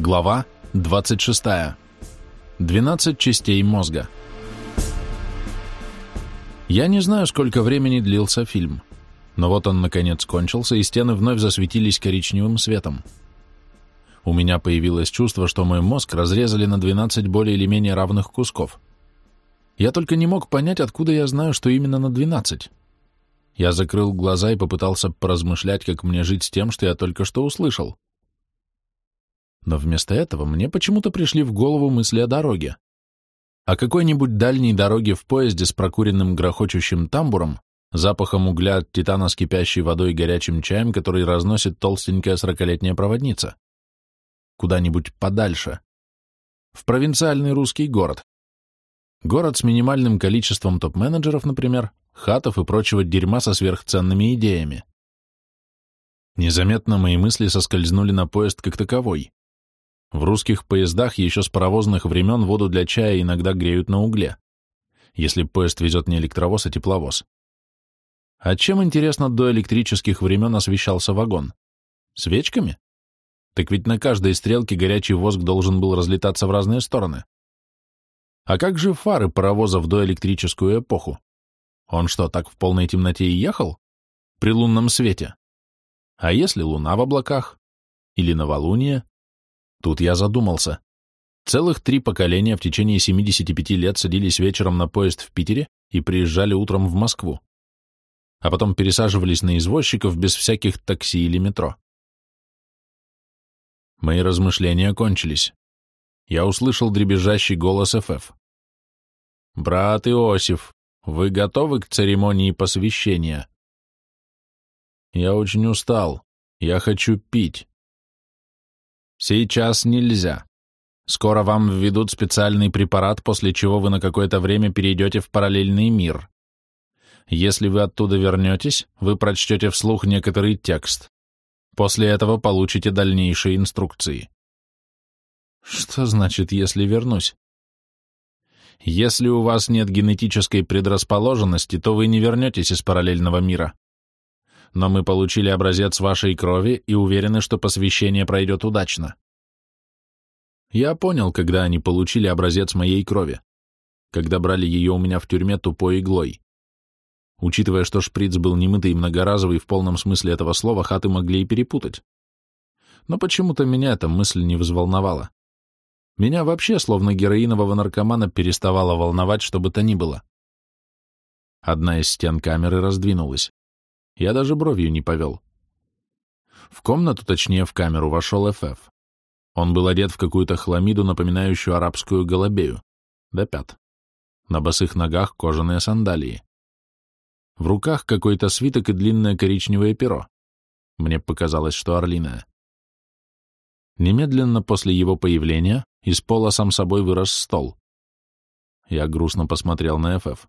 Глава 26. 12 частей мозга. Я не знаю, сколько времени длился фильм, но вот он наконец кончился, и стены вновь засветились коричневым светом. У меня появилось чувство, что мой мозг разрезали на 12 более или менее равных кусков. Я только не мог понять, откуда я знаю, что именно на 12. Я закрыл глаза и попытался поразмышлять, как мне жить с тем, что я только что услышал. Но вместо этого мне почему-то пришли в голову мысли о дороге. О какой-нибудь дальней дороге в поезде с прокуренным грохочущим тамбуром, запахом угля от титана с кипящей водой и горячим чаем, который разносит толстенькая сорокалетняя проводница. Куда-нибудь подальше. В провинциальный русский город. Город с минимальным количеством топ-менеджеров, например, хатов и прочего дерьма со сверхценными идеями. Незаметно мои мысли соскользнули на поезд как таковой. В русских поездах еще с паровозных времен воду для чая иногда греют на угле, если поезд везет не электровоз, а тепловоз. А чем, интересно, до электрических времен освещался вагон? Свечками? Так ведь на каждой стрелке горячий воск должен был разлетаться в разные стороны. А как же фары паровоза в доэлектрическую эпоху? Он что, так в полной темноте и ехал? При лунном свете? А если луна в облаках? Или новолуние? Тут я задумался. Целых три поколения в течение 75 лет садились вечером на поезд в Питере и приезжали утром в Москву. А потом пересаживались на извозчиков без всяких такси или метро. Мои размышления кончились. Я услышал дребезжащий голос ФФ. «Брат Иосиф, вы готовы к церемонии посвящения?» «Я очень устал. Я хочу пить». Сейчас нельзя. Скоро вам введут специальный препарат, после чего вы на какое-то время перейдете в параллельный мир. Если вы оттуда вернетесь, вы прочтете вслух некоторый текст. После этого получите дальнейшие инструкции. Что значит, если вернусь? Если у вас нет генетической предрасположенности, то вы не вернетесь из параллельного мира но мы получили образец вашей крови и уверены, что посвящение пройдет удачно. Я понял, когда они получили образец моей крови, когда брали ее у меня в тюрьме тупой иглой. Учитывая, что шприц был немытый и многоразовый в полном смысле этого слова, хаты могли и перепутать. Но почему-то меня эта мысль не взволновала. Меня вообще, словно героинового наркомана, переставало волновать, что бы то ни было. Одна из стен камеры раздвинулась. Я даже бровью не повел. В комнату, точнее в камеру, вошел ФФ. Он был одет в какую-то хламиду, напоминающую арабскую голубею, до пят. На босых ногах кожаные сандалии. В руках какой-то свиток и длинное коричневое перо. Мне показалось, что орлиное. Немедленно после его появления из пола сам собой вырос стол. Я грустно посмотрел на ФФ.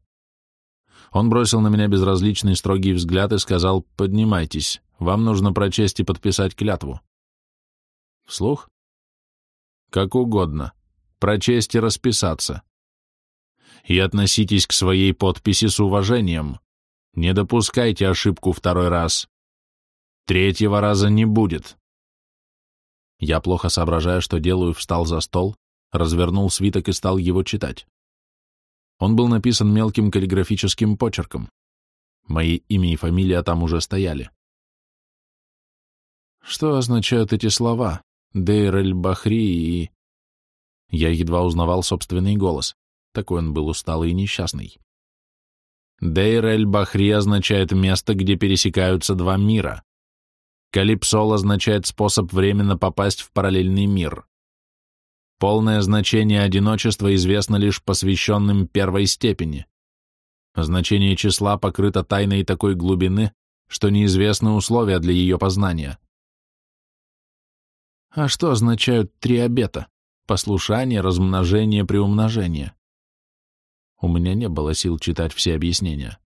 Он бросил на меня безразличный строгий взгляд и сказал «Поднимайтесь, вам нужно прочесть и подписать клятву». Вслух? Как угодно. Прочесть и расписаться. И относитесь к своей подписи с уважением. Не допускайте ошибку второй раз. Третьего раза не будет. Я, плохо соображая, что делаю, встал за стол, развернул свиток и стал его читать. Он был написан мелким каллиграфическим почерком. Мои имя и фамилия там уже стояли. Что означают эти слова? Дейр эль-Бахри и... Я едва узнавал собственный голос. Такой он был усталый и несчастный. Дейр эль-Бахри означает место, где пересекаются два мира. Калипсол означает способ временно попасть в параллельный мир. Полное значение одиночества известно лишь посвященным первой степени. Значение числа покрыто тайной такой глубины, что неизвестны условия для ее познания. А что означают три обета? Послушание, размножение, приумножение. У меня не было сил читать все объяснения.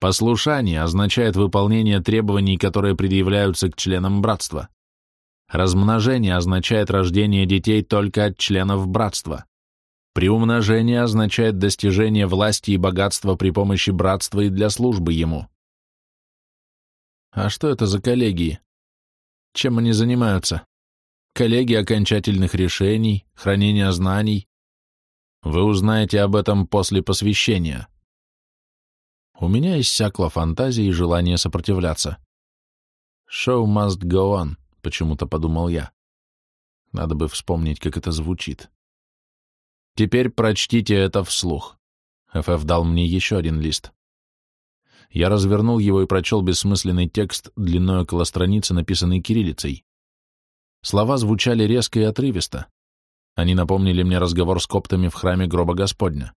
Послушание означает выполнение требований, которые предъявляются к членам братства. Размножение означает рождение детей только от членов братства. Приумножение означает достижение власти и богатства при помощи братства и для службы ему. А что это за коллегии? Чем они занимаются? коллеги окончательных решений, хранения знаний. Вы узнаете об этом после посвящения. У меня иссякла фантазия и желание сопротивляться. «Show must go on», — почему-то подумал я. Надо бы вспомнить, как это звучит. Теперь прочтите это вслух. ФФ дал мне еще один лист. Я развернул его и прочел бессмысленный текст длиной около страницы, написанный кириллицей. Слова звучали резко и отрывисто. Они напомнили мне разговор с коптами в храме гроба Господня.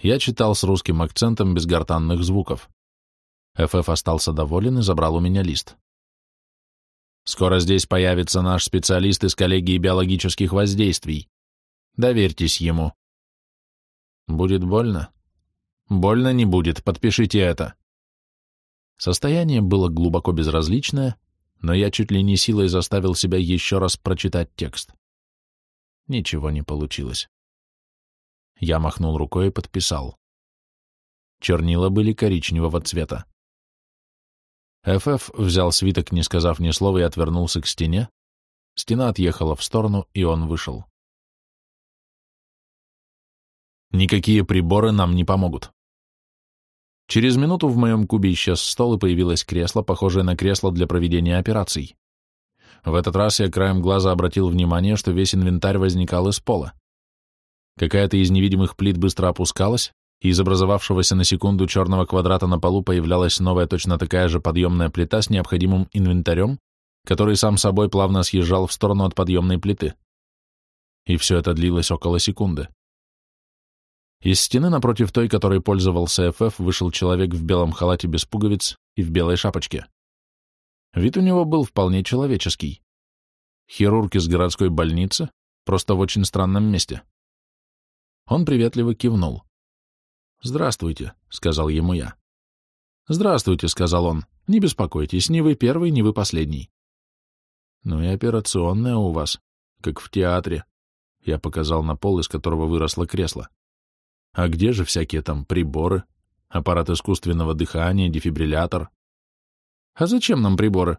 Я читал с русским акцентом без гортанных звуков. ФФ остался доволен и забрал у меня лист. Скоро здесь появится наш специалист из коллегии биологических воздействий. Доверьтесь ему. Будет больно? Больно не будет, подпишите это. Состояние было глубоко безразличное, но я чуть ли не силой заставил себя еще раз прочитать текст. Ничего не получилось. Я махнул рукой и подписал. Чернила были коричневого цвета. ФФ взял свиток, не сказав ни слова, и отвернулся к стене. Стена отъехала в сторону, и он вышел. Никакие приборы нам не помогут. Через минуту в моем кубе исчез стол, и появилось кресло, похожее на кресло для проведения операций. В этот раз я краем глаза обратил внимание, что весь инвентарь возникал из пола. Какая-то из невидимых плит быстро опускалась, и из образовавшегося на секунду черного квадрата на полу появлялась новая точно такая же подъемная плита с необходимым инвентарем, который сам собой плавно съезжал в сторону от подъемной плиты. И все это длилось около секунды. Из стены напротив той, которой пользовался ФФ, вышел человек в белом халате без пуговиц и в белой шапочке. Вид у него был вполне человеческий. Хирург из городской больницы, просто в очень странном месте. Он приветливо кивнул. «Здравствуйте», — сказал ему я. «Здравствуйте», — сказал он. «Не беспокойтесь, ни вы первый, ни вы последний». «Ну и операционная у вас, как в театре», — я показал на пол, из которого выросло кресло. «А где же всякие там приборы, аппарат искусственного дыхания, дефибриллятор?» «А зачем нам приборы?»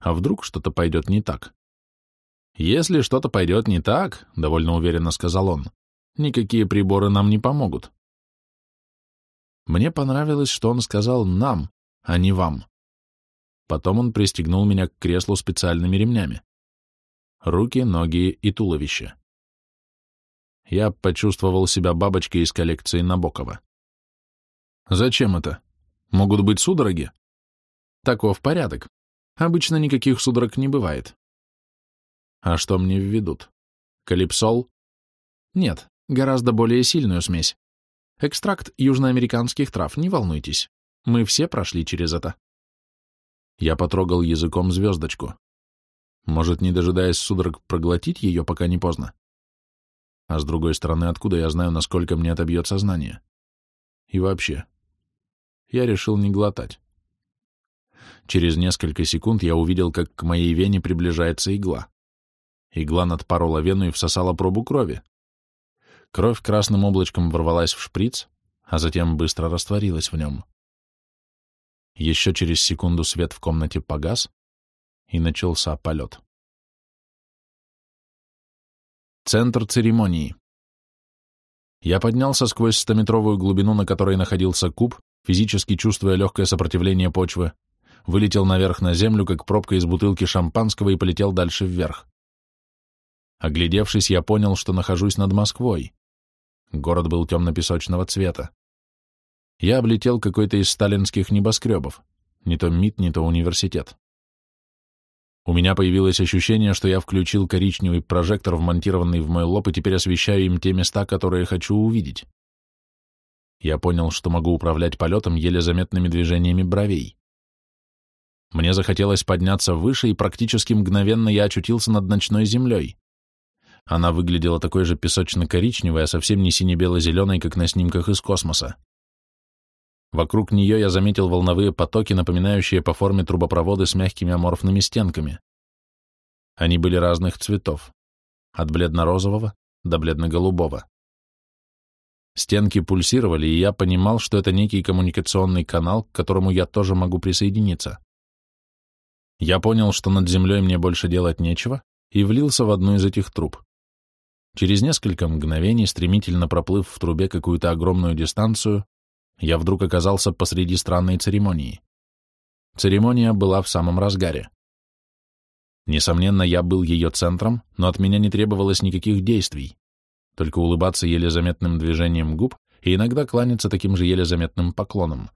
«А вдруг что-то пойдет не так?» «Если что-то пойдет не так», — довольно уверенно сказал он, Никакие приборы нам не помогут. Мне понравилось, что он сказал «нам», а не «вам». Потом он пристегнул меня к креслу специальными ремнями. Руки, ноги и туловище. Я почувствовал себя бабочкой из коллекции Набокова. Зачем это? Могут быть судороги? Таков порядок. Обычно никаких судорог не бывает. А что мне введут? Калипсол? Нет, Гораздо более сильную смесь. Экстракт южноамериканских трав, не волнуйтесь. Мы все прошли через это. Я потрогал языком звездочку. Может, не дожидаясь судорог, проглотить ее, пока не поздно? А с другой стороны, откуда я знаю, насколько мне отобьет сознание? И вообще, я решил не глотать. Через несколько секунд я увидел, как к моей вене приближается игла. Игла надпорола вену и всосала пробу крови. Кровь красным облачком ворвалась в шприц, а затем быстро растворилась в нем. Еще через секунду свет в комнате погас, и начался полет. Центр церемонии. Я поднялся сквозь стометровую глубину, на которой находился куб, физически чувствуя легкое сопротивление почвы, вылетел наверх на землю, как пробка из бутылки шампанского, и полетел дальше вверх. Оглядевшись, я понял, что нахожусь над Москвой. Город был темно-песочного цвета. Я облетел какой-то из сталинских небоскребов, не то МИД, не то университет. У меня появилось ощущение, что я включил коричневый прожектор, вмонтированный в мой лоб, и теперь освещаю им те места, которые хочу увидеть. Я понял, что могу управлять полетом еле заметными движениями бровей. Мне захотелось подняться выше, и практически мгновенно я очутился над ночной землей. Она выглядела такой же песочно-коричневой, а совсем не сине-бело-зеленой, как на снимках из космоса. Вокруг нее я заметил волновые потоки, напоминающие по форме трубопроводы с мягкими аморфными стенками. Они были разных цветов, от бледно-розового до бледно-голубого. Стенки пульсировали, и я понимал, что это некий коммуникационный канал, к которому я тоже могу присоединиться. Я понял, что над землей мне больше делать нечего, и влился в одну из этих труб. Через несколько мгновений, стремительно проплыв в трубе какую-то огромную дистанцию, я вдруг оказался посреди странной церемонии. Церемония была в самом разгаре. Несомненно, я был ее центром, но от меня не требовалось никаких действий, только улыбаться еле заметным движением губ и иногда кланяться таким же еле заметным поклоном.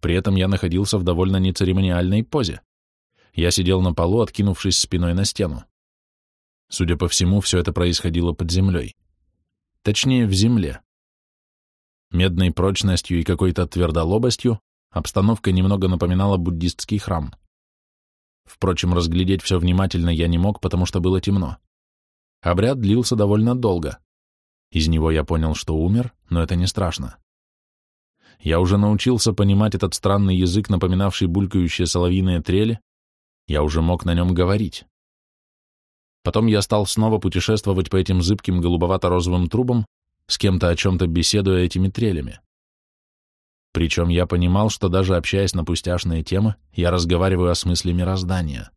При этом я находился в довольно нецеремониальной позе. Я сидел на полу, откинувшись спиной на стену. Судя по всему, все это происходило под землей. Точнее, в земле. Медной прочностью и какой-то твердолобостью обстановка немного напоминала буддистский храм. Впрочем, разглядеть все внимательно я не мог, потому что было темно. Обряд длился довольно долго. Из него я понял, что умер, но это не страшно. Я уже научился понимать этот странный язык, напоминавший булькающие соловьиные трели. Я уже мог на нем говорить. Потом я стал снова путешествовать по этим зыбким голубовато-розовым трубам, с кем-то о чем-то беседуя этими трелями. Причем я понимал, что даже общаясь на пустяшные темы, я разговариваю о смысле мироздания.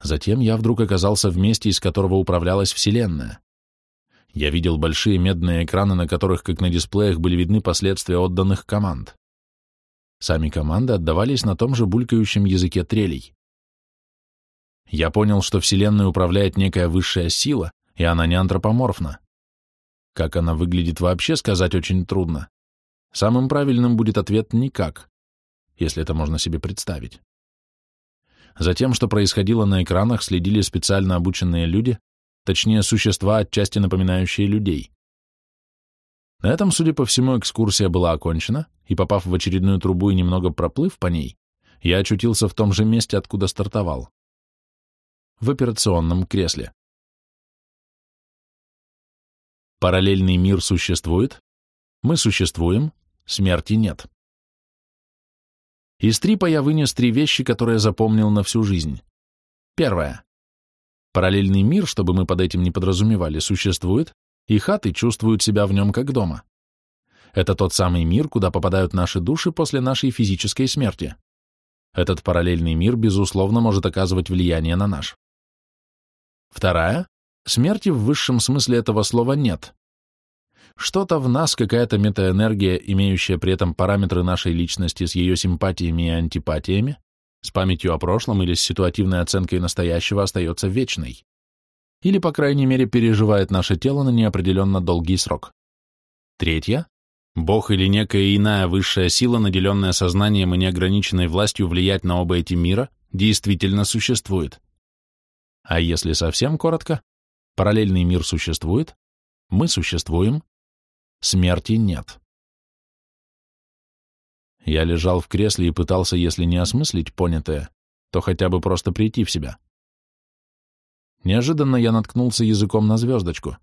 Затем я вдруг оказался в месте, из которого управлялась Вселенная. Я видел большие медные экраны, на которых, как на дисплеях, были видны последствия отданных команд. Сами команды отдавались на том же булькающем языке трелей. Я понял, что Вселенной управляет некая высшая сила, и она не антропоморфна. Как она выглядит вообще, сказать очень трудно. Самым правильным будет ответ «никак», если это можно себе представить. За тем, что происходило на экранах, следили специально обученные люди, точнее, существа, отчасти напоминающие людей. На этом, судя по всему, экскурсия была окончена, и, попав в очередную трубу и немного проплыв по ней, я очутился в том же месте, откуда стартовал. В операционном кресле. Параллельный мир существует, мы существуем, смерти нет. Из трипа я вынес три вещи, которые запомнил на всю жизнь. Первое. Параллельный мир, чтобы мы под этим не подразумевали, существует, и хаты чувствуют себя в нем как дома. Это тот самый мир, куда попадают наши души после нашей физической смерти. Этот параллельный мир, безусловно, может оказывать влияние на наш. Вторая. Смерти в высшем смысле этого слова нет. Что-то в нас, какая-то метаэнергия, имеющая при этом параметры нашей личности с ее симпатиями и антипатиями, с памятью о прошлом или с ситуативной оценкой настоящего остается вечной. Или, по крайней мере, переживает наше тело на неопределенно долгий срок. Третье. Бог или некая иная высшая сила, наделенная сознанием и неограниченной властью влиять на оба эти мира, действительно существует. А если совсем коротко, параллельный мир существует, мы существуем, Смерти нет. Я лежал в кресле и пытался, если не осмыслить понятое, то хотя бы просто прийти в себя. Неожиданно я наткнулся языком на звездочку.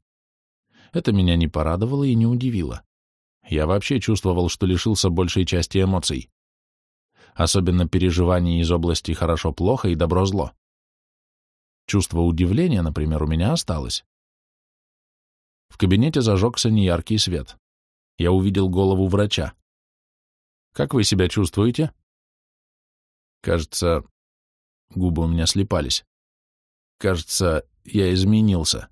Это меня не порадовало и не удивило. Я вообще чувствовал, что лишился большей части эмоций. Особенно переживаний из области «хорошо-плохо» и «добро-зло». Чувство удивления, например, у меня осталось. В кабинете зажегся неяркий свет. Я увидел голову врача. «Как вы себя чувствуете?» «Кажется...» Губы у меня слепались. «Кажется, я изменился».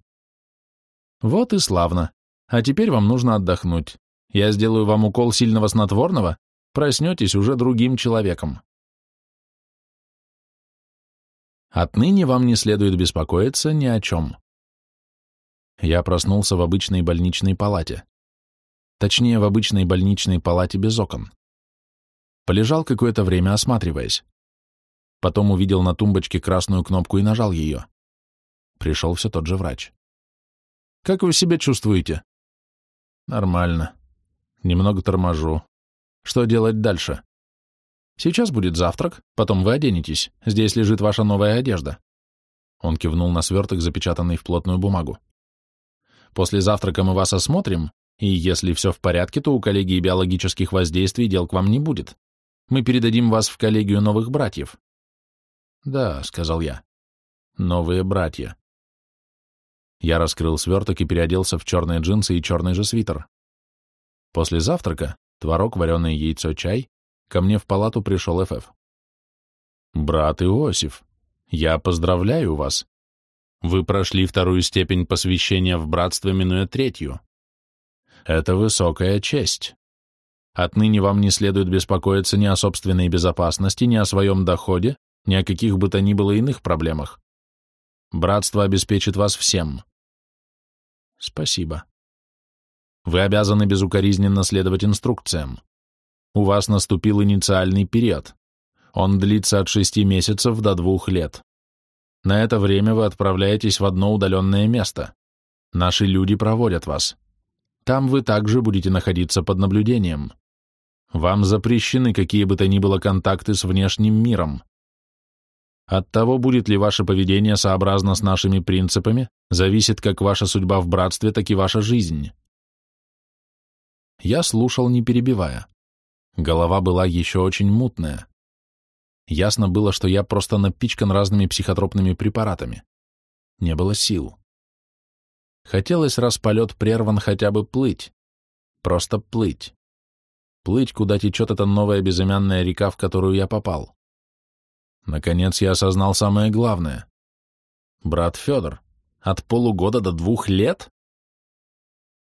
«Вот и славно. А теперь вам нужно отдохнуть. Я сделаю вам укол сильного снотворного, проснетесь уже другим человеком». Отныне вам не следует беспокоиться ни о чем. Я проснулся в обычной больничной палате. Точнее, в обычной больничной палате без окон. Полежал какое-то время, осматриваясь. Потом увидел на тумбочке красную кнопку и нажал ее. Пришел все тот же врач. «Как вы себя чувствуете?» «Нормально. Немного торможу. Что делать дальше?» «Сейчас будет завтрак, потом вы оденетесь. Здесь лежит ваша новая одежда». Он кивнул на сверток, запечатанный в плотную бумагу. После завтрака мы вас осмотрим, и если все в порядке, то у коллегии биологических воздействий дел к вам не будет. Мы передадим вас в коллегию новых братьев». «Да», — сказал я, — «новые братья». Я раскрыл сверток и переоделся в черные джинсы и черный же свитер. После завтрака, творог, вареное яйцо, чай, ко мне в палату пришел ФФ. Брат Иосиф, я поздравляю вас. Вы прошли вторую степень посвящения в братство, минуя третью. Это высокая честь. Отныне вам не следует беспокоиться ни о собственной безопасности, ни о своем доходе, ни о каких бы то ни было иных проблемах. Братство обеспечит вас всем. Спасибо. Вы обязаны безукоризненно следовать инструкциям. У вас наступил инициальный период. Он длится от шести месяцев до двух лет. На это время вы отправляетесь в одно удаленное место. Наши люди проводят вас. Там вы также будете находиться под наблюдением. Вам запрещены какие бы то ни было контакты с внешним миром. От того, будет ли ваше поведение сообразно с нашими принципами, зависит как ваша судьба в братстве, так и ваша жизнь. Я слушал, не перебивая. Голова была еще очень мутная. Ясно было, что я просто напичкан разными психотропными препаратами. Не было сил. Хотелось, раз полет прерван, хотя бы плыть. Просто плыть. Плыть, куда течет эта новая безымянная река, в которую я попал. Наконец я осознал самое главное. Брат Федор, от полугода до двух лет?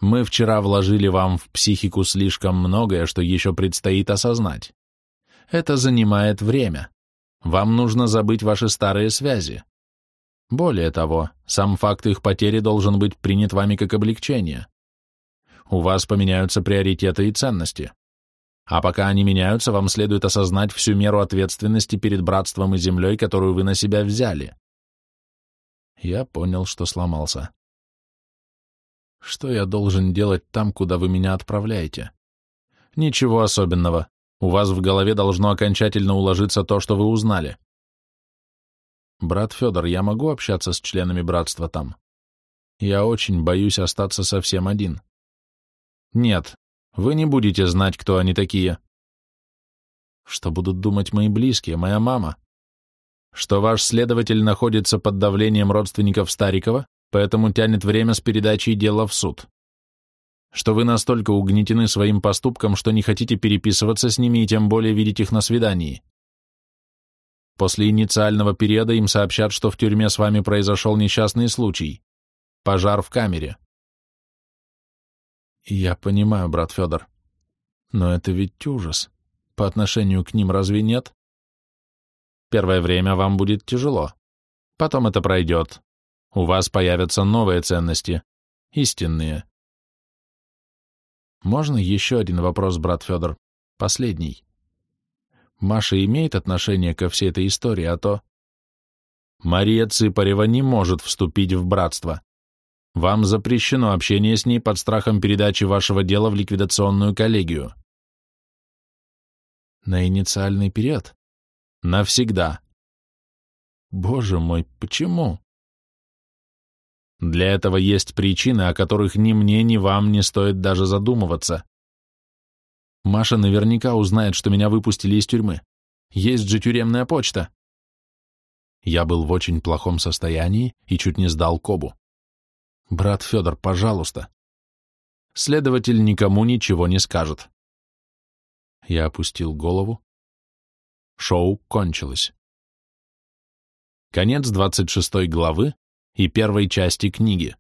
Мы вчера вложили вам в психику слишком многое, что еще предстоит осознать. Это занимает время. Вам нужно забыть ваши старые связи. Более того, сам факт их потери должен быть принят вами как облегчение. У вас поменяются приоритеты и ценности. А пока они меняются, вам следует осознать всю меру ответственности перед братством и землей, которую вы на себя взяли. Я понял, что сломался. Что я должен делать там, куда вы меня отправляете? Ничего особенного. У вас в голове должно окончательно уложиться то, что вы узнали. Брат Федор, я могу общаться с членами братства там? Я очень боюсь остаться совсем один. Нет, вы не будете знать, кто они такие. Что будут думать мои близкие, моя мама? Что ваш следователь находится под давлением родственников Старикова, поэтому тянет время с передачей дела в суд. Что вы настолько угнетены своим поступком, что не хотите переписываться с ними и тем более видеть их на свидании. После инициального периода им сообщат, что в тюрьме с вами произошел несчастный случай. Пожар в камере. Я понимаю, брат Федор. Но это ведь ужас. По отношению к ним разве нет? Первое время вам будет тяжело. Потом это пройдет. У вас появятся новые ценности. Истинные. Можно еще один вопрос, брат Федор? Последний. Маша имеет отношение ко всей этой истории, а то... Мария Цыпарева не может вступить в братство. Вам запрещено общение с ней под страхом передачи вашего дела в ликвидационную коллегию. На инициальный период? Навсегда. Боже мой, почему? Для этого есть причины, о которых ни мне, ни вам не стоит даже задумываться. Маша наверняка узнает, что меня выпустили из тюрьмы. Есть же тюремная почта. Я был в очень плохом состоянии и чуть не сдал Кобу. Брат Федор, пожалуйста. Следователь никому ничего не скажет. Я опустил голову. Шоу кончилось. Конец двадцать шестой главы и первой части книги.